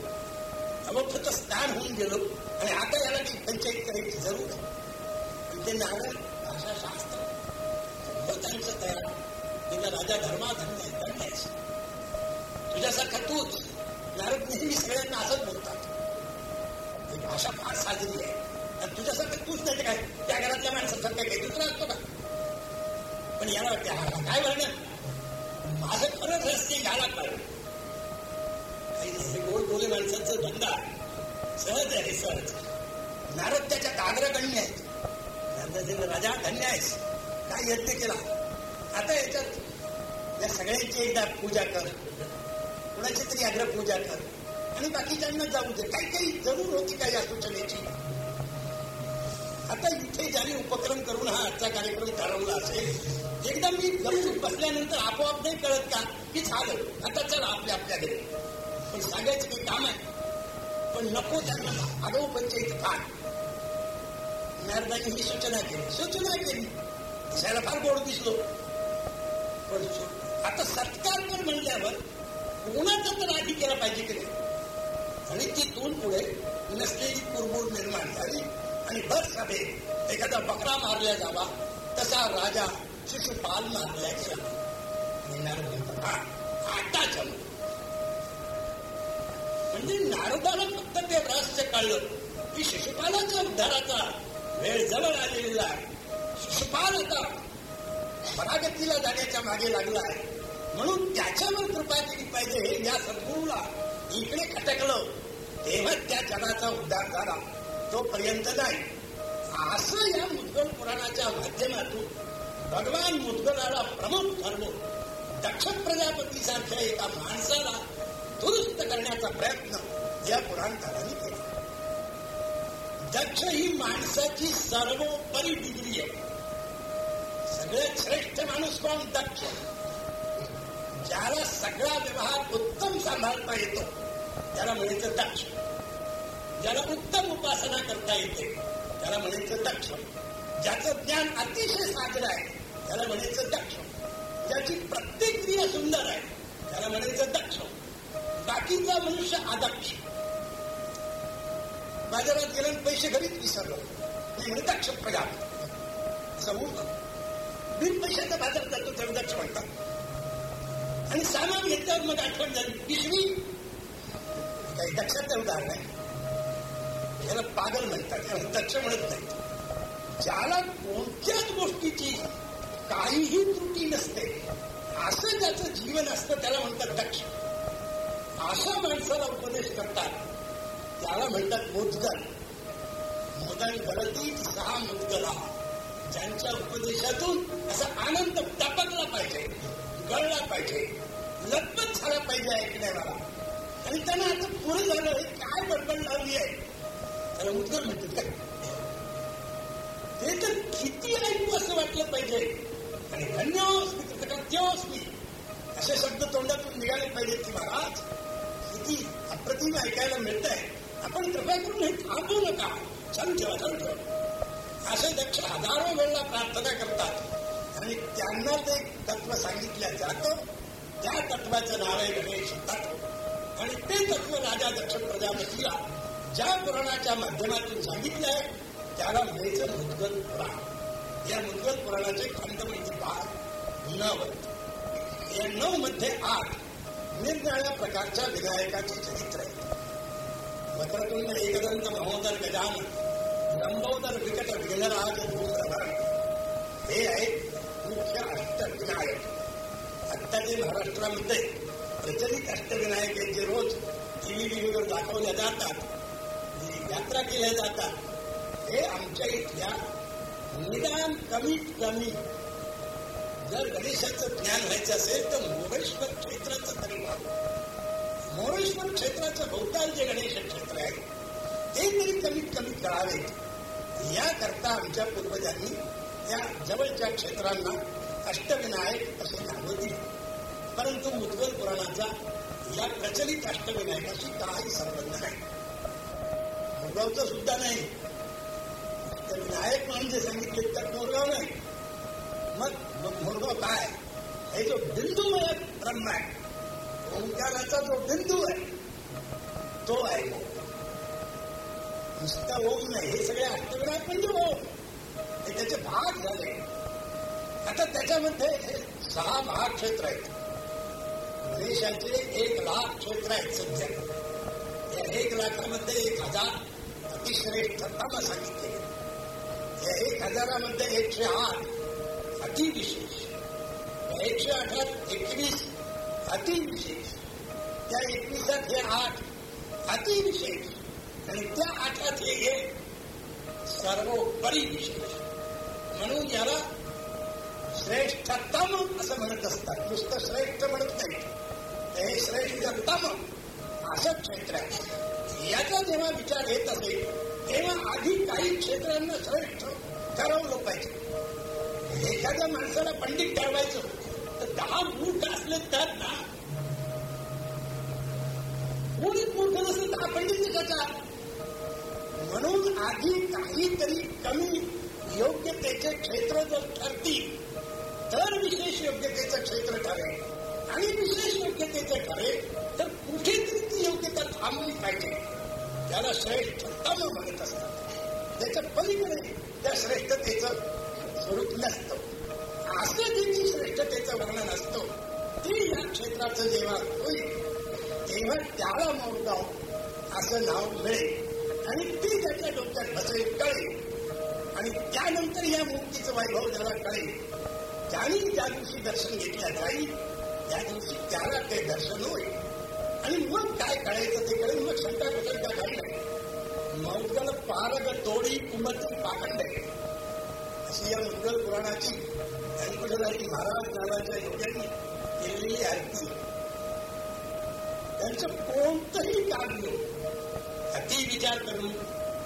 S1: अवफत स्नान होऊन गेलो आणि आता याला काही पंचायत करायची जरूर आहे. ते नारद भाषा शास्त्र त्यांचं तयार तिथं राजा धर्मा धन्य धन्यास तुझ्यासारखा तूच नारद नेहमी सगळ्यांना असंच बोलतात. भाषा फार साजरी आहे. तुझ्यासारखं तूच नाही काय? त्या घरातल्या माणसासारखं काही दुसरा असतो का? पण याला वाटते हा काय म्हणणं माझं खरंच रहस्य घ्यायला पाहिजे काही गोड बोले माणसांचं धंदा सहज आहे सहज. नारद त्याच्या काग्रगण्य आहेत. राजा धन्य आहेस. काय यज्ञ केला? आता याच्यात या सगळ्यांची एकदा पूजा कर. कुणाची तरी आग्रह पूजा कर. आणि बाकीच्यांना जाऊ दे. काही काही जरूर होती काही या सूचनेची? आता इथे ज्याने उपक्रम करून हा आजचा कार्यक्रम ठरवला असेल एकदा मी गपचूप बसल्यानंतर आपोआप नाही कळत का की झालं. आता चला आपल्या आपल्या घरी पण सांगायचं काही काम आहे. पण नको त्यांना आगाऊ पंचायत फार. नारदाने ही सूचना केली. सूचना केली. दिसायला फार गोड दिसलो. पण आता सत्कार कर म्हणल्यावर कोणाचा तर आधी केला पाहिजे की नाही? आणि तिथून पुढे नसलेली कुरबूर निर्माण झाली. आणि भर सभेत एखादा बकरा मारला जावा तसा राजा शिशुपाल मारला गेला आता जम म्हणजे नारदाला फक्त ते रहस्य कळलं की शिशुपालाच्या उद्धाराचा वेळ जवळ आलेला आहे. शिशुपाल आता परागतीला जाण्याच्या मागे लागला आहे. म्हणून त्याच्यावर कृपा केली पाहिजे या सद्गुरूला इकडे खटकलं तेव्हा त्या जगाचा उद्धार झाला. तोपर्यंत नाही असं या मुद्गल पुराणाच्या माध्यमातून भगवान मुद्गलाला प्रमुख ठरलो दक्ष प्रजापती सारख्या एका माणसाला दुरुस्त करण्याचा प्रयत्न या पुराणकारांनी केला. दक्ष ही माणसाची सर्वोपरी डिग्री आहे. सगळ्यात श्रेष्ठ माणूस कोण? दक्ष. ज्याला सगळा व्यवहार उत्तम सांभाळता येतो त्याला म्हणायचं दक्ष. ज्याला उत्तम उपासना करता येते त्याला म्हणायचं दक्ष. ज्याचं ज्ञान अतिशय साजर आहे त्याला म्हणायचं दक्ष. ज्याची प्रत्येक क्रिया सुंदर आहे त्याला म्हणायचं दक्ष. बाकीचा मनुष्य अदक्ष. बाजारात गेला पैसे घरीच विसरलो. म्हणजे दक्ष प्रजापती समूह बिन पैशाचा बाजार जातो त्याला दक्ष म्हणतात. आणि सामान घेतल्यावर मग आठवण झाली पिशवी. काही दक्षाचं उदाहरण आहे. याला पागल म्हणतात याला दक्ष म्हणत नाही. ज्याला कोणत्याच गोष्टीची काहीही त्रुटी नसते असं ज्याचं जीवन असतं त्याला म्हणतात दक्ष अशा माणसाला उपदेश करतात त्याला म्हणतात मोदगल. मोदन गरती सहा मुदगला ज्यांच्या उपदेशातून असा आनंद टपकला पाहिजे गळला पाहिजे लपत झाला पाहिजे ऐकण्याला आणि त्यांना आता पुढे झालं हे काय बडबड लावली आहे? त्याला मुद्गल म्हणतात काय ते तर किती ऐकू असं वाटलं पाहिजे आणि धन्यवाद कृतज्ञोस्मी असे शब्द तोंडातून निघाले पाहिजेत की महाराज किती अप्रतिम ऐकायला मिळत? आहे आपण कृपया करून हे थांबू नका चालू ठेवा चालू ठेवा असे दक्ष हजारो वेळेला प्रार्थना करतात. आणि त्यांना ते तत्व सांगितलं जातं त्या तत्वाचं नाव आहे गणेश तत्व आणि ते तत्व राजा दक्ष प्रजापतीला ज्या पुराणाच्या माध्यमातून सांगितलं आहे त्याला म्हणायचं मुद्गल पुराण. या मुद्गल पुराणाचे खंड म्हणजे भाग नऊ या नऊ मध्ये आठ निरनिळ्या प्रकारच्या विधायकाचे चरित्र आहे. वक्रतुंड एकदंत महोदर गजान लंबोदर विकट विघ्नराज धूम्रभरण हे आहेत मुख्य अष्टविनायक आत्ताचे महाराष्ट्रामध्ये प्रचलित अष्टविनायक यांचे रोज टीव्ही टीव्हीवर दाखवल्या जातात. यात्रा केल्या जातात. हे आमच्या इथल्या निदान कमीत कमी जर गणेशाचं ज्ञान व्हायचं असेल तर मोरेश्वर क्षेत्राचं तरी व्हावं. मोरेश्वर क्षेत्राचं बहुतांश जे गणेश क्षेत्र आहे ते तरी कमीत कमी कळावे याकरता आमच्या पूर्वजांनी या जवळच्या क्षेत्रांना अष्टविनायक असे नाव दिले. परंतु मुद्गल पुराणाचा या प्रचलित अष्टविनायकाशी काही संबंध नाही. मुरगावचा सुद्धा नाही. तर नायक म्हणून जे सांगितले त्यात मोरगाव नाही. मग मोरगाव काय? हे जो बिंदूमय ब्रह्म आहे ओंकाराचा जो बिंदू आहे तो आहे नुसता ओम नाही हे सगळे अष्टविनायक म्हणजे ओम हे त्याचे भाग झाले. आता त्याच्यामध्ये सहा महाक्षेत्र आहेत. गणेशाचे एक लाख क्षेत्र आहेत सध्या. या एक लाखामध्ये एक हजार अतिश्रेष्ठता सांगितले या एक हजारामध्ये एकशे आठ अतिविशेष एकशे आठात एकवीस अतिविशेष त्या एकविसात हे आठ अतिविशेष आणि त्या आठात हे एक सर्वोपरी विशेष. म्हणून याला श्रेष्ठतम असं म्हणत असतात. नुसतं श्रेष्ठ म्हणत नाही हे श्रेष्ठतम असं क्षेत्र आहे. याचा जेव्हा विचार येत असेल तेव्हा आधी काही क्षेत्रांना श्रेष्ठ ठरवलं पाहिजे एखाद्या माणसाला पंडित ठरवायचं तर दहा मूर्ख असले तर ना. कोणीच मूर्ख नसेल दहा पंडित कसा म्हणून आधी काहीतरी कमी योग्यतेचे क्षेत्र जर ठरतील तर विशेष योग्यतेचं क्षेत्र ठरेल. आणि विशेष योग्यतेचं ठरेल तर कुठेच ती थांबली पाहिजे. त्याला श्रेष्ठतम म्हणत असतात. त्याच्या पलीकडे त्या श्रेष्ठतेचं स्वरूप नसतं. असं जे श्रेष्ठतेचं वर्णन असतं ते या क्षेत्राचं जेव्हा होईल तेव्हा त्याला मोरगाव असं नाव मिळेल. आणि ते त्याच्या डोक्यात बसेल कळेल. आणि त्यानंतर या मूर्तीचं वैभव ज्याला कळेल त्याने त्या दिवशी दर्शन घेतल्या जाईल त्या दिवशी त्याला ते दर्शन होईल. आणि मग काय कळायचं ते कळेल मग शंका कुशंका काही नाही. मौगल पारग तोडी कुमती पाखंडे अशी या मुद्गल पुराणाची ज्ञानकुशलाची महाराज नावाच्या योग्यांनी केलेली आरती. त्यांचं कोणतंही काव्य अति विचार करून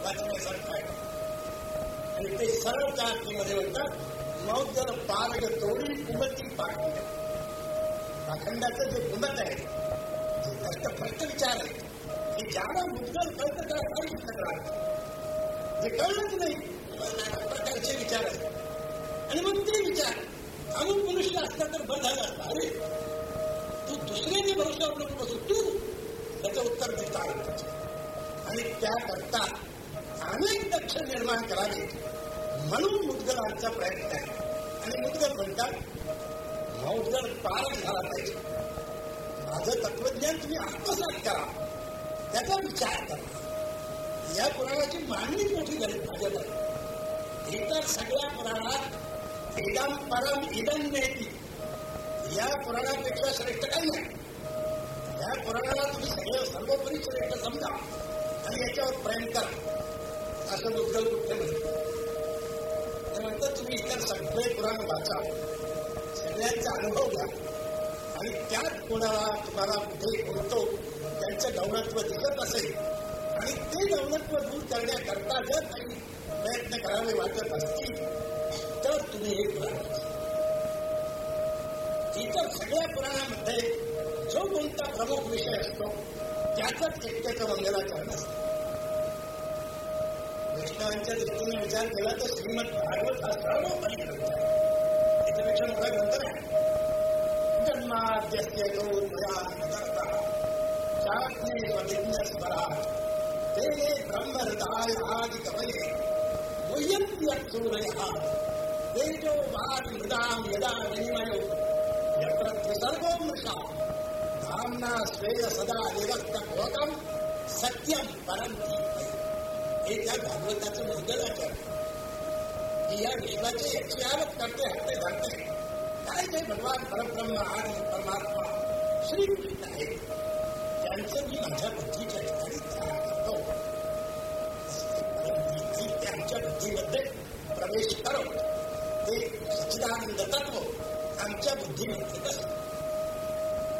S1: वाचण्यासारखं आहे. आणि ते सरळ त्या आरतीमध्ये म्हणतात मौद्गल पारग तोडी कुमती पाखंड पाखंडाचं जे कुमत आहे कष्टभ्रष्ट विचार आहे. की ज्याला मुद्दल कळत त्याला काही शिकत जे कळलंच नाही प्रकारचे विचार आहेत. आणि मग ते विचार अमुक मनुष्य असता तर बरं झालं असतं. अरे तू दुसऱ्याने भरोशावर नको बसू तू त्याचं उत्तर देता आलं आणि त्याकरता अनेक दक्ष निर्माण करावे. म्हणून मुद्गलांचा प्रयत्न आहे. आणि मुद्गल म्हणतात मुद्गल पारच झाला पाहिजे. माझं तत्वज्ञान तुम्ही आत्मसात करा. त्याचा विचार करा. या पुराणाची मांडणी मोठी गरज माझ्याकडे. इतर सगळ्या पुराणात इदम परम इदम नेती. या पुराणापेक्षा श्रेष्ठ काही नाही. या पुराणाला तुम्ही सगळं सर्वोपरी श्रेष्ठ समजा आणि याच्यावर प्रेम करा. असं बुद्धल कुठे म्हणतो. ते म्हणतात तुम्ही इतर सगळे पुराण वाचा. सगळ्यांचा अनुभव घ्या. आणि त्यात कोणाला तुम्हाला कुठे बोलतो त्यांचं गौणत्व दिसत असेल. आणि ते गौणत्व दूर करण्याकरता जर काही प्रयत्न करावे वाटत असतील तर तुम्ही हे पुराण इतर सगळ्या पुराणामध्ये जो कोणता प्रमुख विषय असतो त्याचाच एकट्याचं मंगलाचरण असतं. वैष्णवांच्या दृष्टीने विचार केला तर श्रीमद भागवत हा सर्वोपरी ग्रंथ आहे. त्याच्यापेक्षा मोठा ग्रंथ नाही. जन्माद्यस्य तो करता चात्मे स्वविज्ञ ब्रह्महृदाय आदि कवये तेजो वारि मृदां यदा विनिमयो यत्र त्रिसर्गो मृषा धाम्ना सदा निरस्त सत्यम परंती हे त्या भागवताचं मंगलाचरण या विश्वाचे एकशे करते। हत्ते घालते काय ते भगवान परब्रह्म आणि परमात्मा. श्रीकृष्ण आहे. त्यांचं मी माझ्या बुद्धीच्या ठिकाणी ध्यान करतो. त्यांच्या बुद्धीमध्ये प्रवेश करत ते सच्चिदानंद तत्व आमच्या बुद्धीमध्ये कसं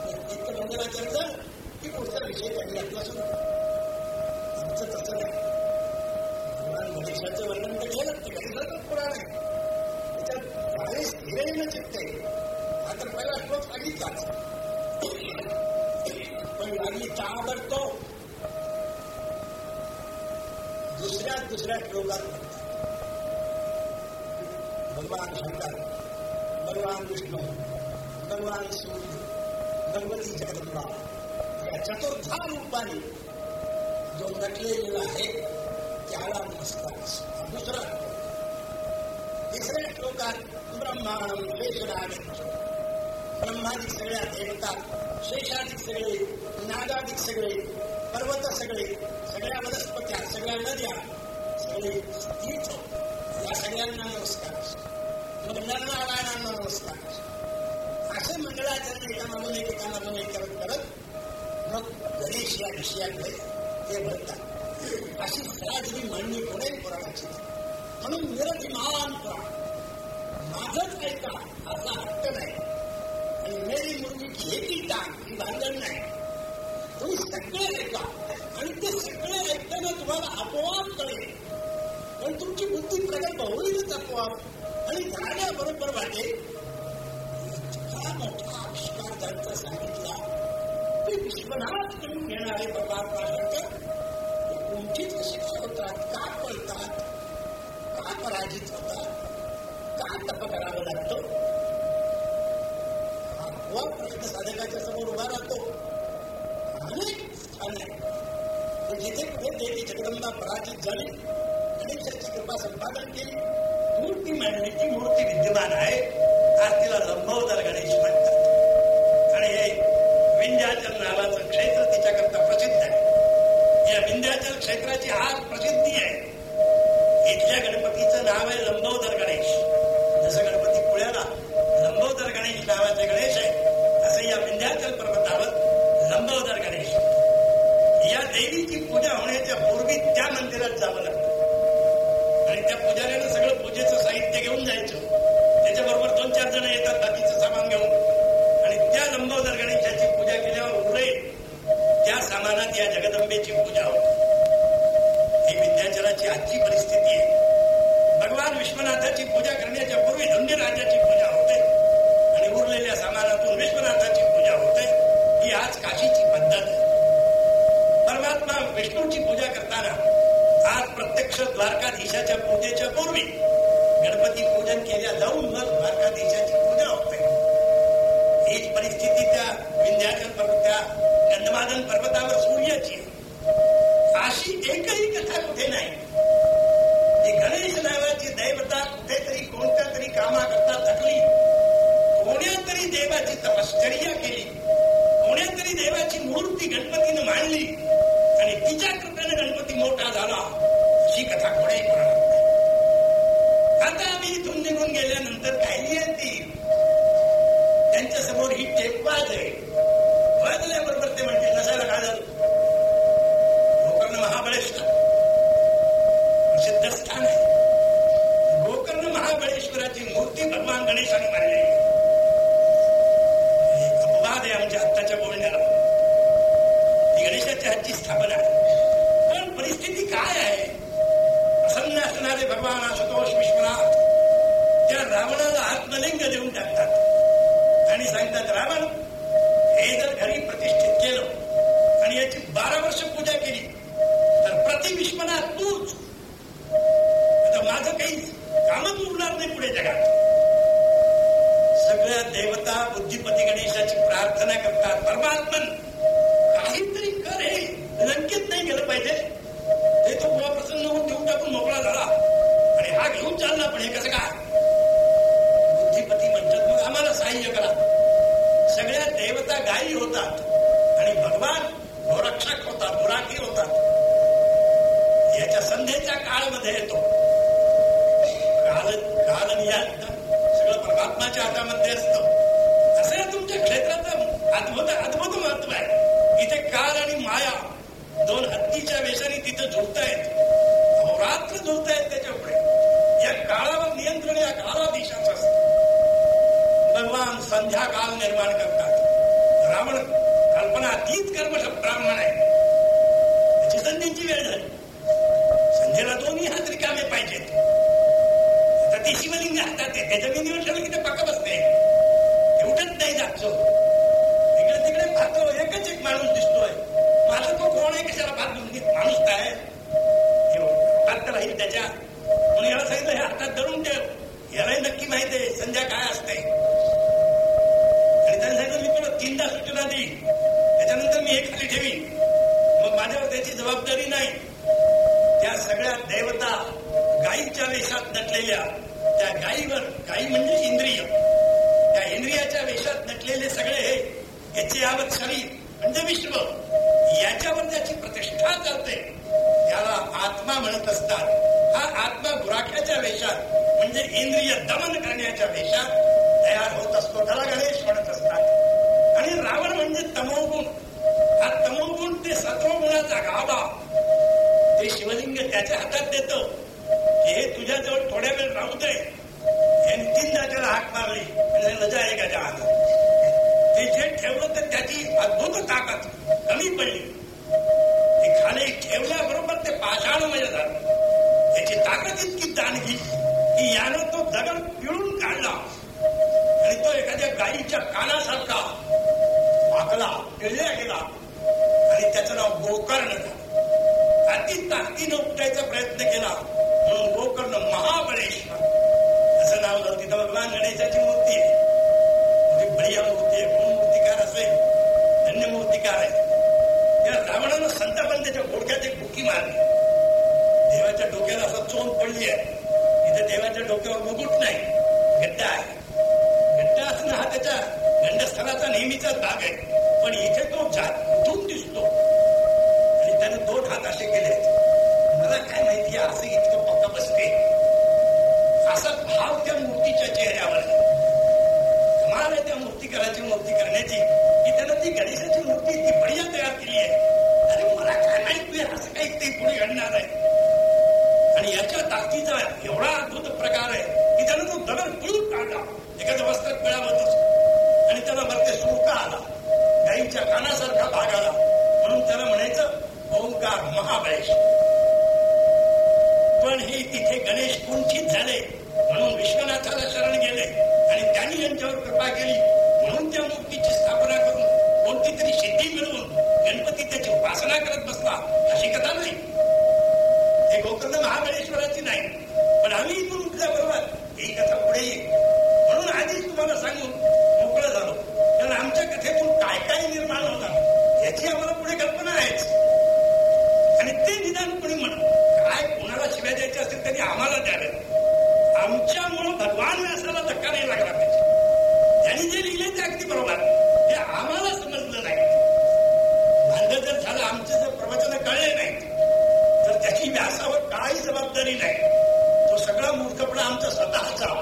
S1: इतकं मंगलाचरण की पुढचा विषय त्यांनी आपला सुरू आमचं तसं नाही. भगवान गणेशाचं वर्णन तर केलं ते गणेशाचं पुराण आहे ज्यावेळेस चित्ते हा तर पहिला श्लोक सांगितलाच. पण लागली ताबडतो दुसऱ्या दुसऱ्या श्लोकात भगवान शंकर भगवान विष्णू भगवान सूर्य भगवती जगदंबा या चतुर्धा रूपाने जो नटलेला आहे त्याला नमस्कार दुसरा तिसऱ्या श्लोकात ब्रह्मांड शेषराज ब्रह्मादिक सगळ्या देवता शेषादिक सगळे नागादिक सगळे पर्वत सगळे सगळ्या वनस्पत्या सगळ्या नद्या सगळे तीर्थ या सगळ्यांना नमस्कार. मग नरनारायणांना नमस्कार असे मंगळाचरण एका मागून एक एका मागून एक करत करत मग गणेश या विषयाकडे ते म्हणतात अशी सरासरी मांडणी पुढे पुराणाची म्हणून निरभिमान पुराण माझच ऐका असा हक्क नाही. आणि मेरी मुलगी घेती टाक ही भांडण नाही. तुम्ही सगळे ऐका. आणि ते सगळे ऐकताना तुम्हाला आपोआप कळेल. पण तुमची बुद्धी प्रगल्भ होईलच आपोआप आणि झाल्याबरोबर वाटेल. तप करावं लागतो हा प्रश्न साधकाच्या समोर उभा राहतो अनेक जिथे कुठे देवी जगदंबा पराजित झाली गणेशाची कृपा संपादन केली मूर्ती मांडली ती मूर्ती विद्यमान आहे आज तिला लंबवदार गणेश म्हणतात आणि हे विंध्याचल नावाचं क्षेत्र तिच्याकरता प्रसिद्ध आहे या विंध्याचल क्षेत्राची आज प्रसिद्धी आहे इथल्या गणपतीचं नाव आहे लंबवदर त्या जावं लागतं. आणि त्या पुजाऱ्यानं सगळं पूजेचं साहित्य घेऊन जायचं. त्याच्याबरोबर दोन चार जण येतात बाकीचं सामान घेऊन. आणि त्या लंबोदर गणेशाची पूजा केल्यावर उरेल त्या सामानात या जगदंबेची पूजा होती. वर्ष द्वारकाधीशाच्या पूजेच्या पूर्वी गणपती पूजन केल्या जाऊन मग द्वारकाधीशाची पूजा होते. हीच परिस्थिती त्या विंध्याचल पर्वत्या गंधमादन पर्वतावर सूर्याची अशी एकही कथा कुठे नाही. ती गणेश नावाची दैवता कुठेतरी कोणत्या तरी कामाकरता थकली. कोण्यातरी देवाची तपश्चर्या केली. कोण्यातरी देवाची मूर्ती गणपतीनं मांडली. आणि तिच्या कृपेनं गणपती मोठा झाला. त्याचा कुठेही आता आम्ही इथून निघून गेल्यानंतर काही येतील. त्यांच्यासमोर ही टेप वाजली निर्माण करतात. रावण कल्पनातीत कर्म ब्राह्मण आहे. त्याची संधीची वेळ झाली. संध्येला दोन्ही हात रिकामे पाहिजेत. आता ती शिवलिंग हातात आहे. मी जमिनीवर ठेवलं की ते पक्क बसते. ते उठत नाही जागचो. इकडे तिकडे पाहतो. एकच एक माणूस दिसतोय. माझा तो कोण आहे? कशाला फार घेत? माणूस काय हातात राहील त्याच्या. म्हणून याला सांगितलं हे हातात धरून ठेव. यालाही नक्की माहिती आहे. संध्या काय त्याच्यानंतर ठेवी. मग माझ्यावर त्याची जबाबदारी नाही. त्या सगळ्या दैवता गायीच्या वेशात नटलेल्या त्या गायीवर गायी म्हणजे इंद्रिय. त्या इंद्रियाच्या वेशात नटलेले सगळे हे याचे यावत शरीर म्हणजे विश्व याच्यावर त्याची प्रतिष्ठा चालते त्याला आत्मा म्हणत असतात. हा आत्मा गुराख्याच्या वेशात म्हणजे इंद्रिय दमन करण्याच्या वेशात तयार होत असतो. त्याला गणेश म्हणत असतात. आणि रावण म्हणजे तमोगुण. हा तमोगुण ते सत्वगुणाचा गाभा. ते शिवलिंग त्याच्या हातात देत. की हे तुझ्याजवळ थोड्या वेळ राहू दे. यांनी तीनदा त्याला हाक मारली. म्हणजे लजा आहे का त्या हातात? ते जे ठेवलं तर त्याची अद्भुत ताकद कमी पडली. ते खाली ठेवल्याबरोबर ते पाषाणमय झालं त्याची ताकद इतकी दानगी की यानं तो दगड पिळून काढला. आणि तो एखाद्या गायीच्या कानासारखा वाकला पिळल्या गेला. आणि त्याचं नाव गोकर्ण झालं अति ताकदीनं उठायचा प्रयत्न केला. म्हणून गोकर्ण महाबळेश्वर. असं नाव झालं तिथं भगवान गणेशाची मूर्ती आहे. म्हणजे बढिया मूर्ती आहे कोण मूर्तिकार असेल धन्य मूर्तिकार आहे त्या रावणानं संतापन त्याच्या घोडक्यात एक बुकी मारली. देवाच्या डोक्याला असं चोन पडली आहे. इथे देवाच्या डोक्यावर मुकुट नाही गड्डा आहे. गड्डा असणं हा त्याच्या गंडस्थळाचा नेहमीचाच भाग आहे. पण इथे तो जात पुढे घडणार आहे. आणि याच्या ताकदीचा एवढा अद्भुत प्रकार आहे की त्यानं तो दगड पिळून काढला. एखाद्या वस्त्रात मिळावतच आणि त्याला वरते सुरका आला. गाईच्या कानासारखा भाग आला. म्हणून त्याला म्हणायचं ओंकार महाबळेश. पण हे तिथे गणेश कुंठित झाले. म्हणून विश्वनाथाला शरण गेले. आणि त्यांनी यांच्यावर कृपा केली. म्हणून त्या मूर्तीची स्थापना करून कोणती तरी सिद्धी मिळवून गणपती त्याची उपासना करत बसला. अशी कथा नाही. महाबळेश्वराची नाही. पण आम्ही इथून उठल्याबरोबर ही कथा पुढे येईल. म्हणून आधीच तुम्हाला सांगून मोकळं झालो. कारण आमच्या कथेतून काय काय निर्माण होणार याची आम्हाला पुढे कल्पना आहेच. आणि ते निदान कोणी म्हणा काय कोणाला शिव्या द्यायच्या असतील तरी आम्हाला द्यावे आमच्यामुळं भगवान व्यासाला धक्का नाही लागला पाहिजे. त्यांनी जे लिहिले ते अगदी बरोबर. जबाबदारी नाही. तो सगळा मूर्खपणा आमचा आमचं स्वतःचा.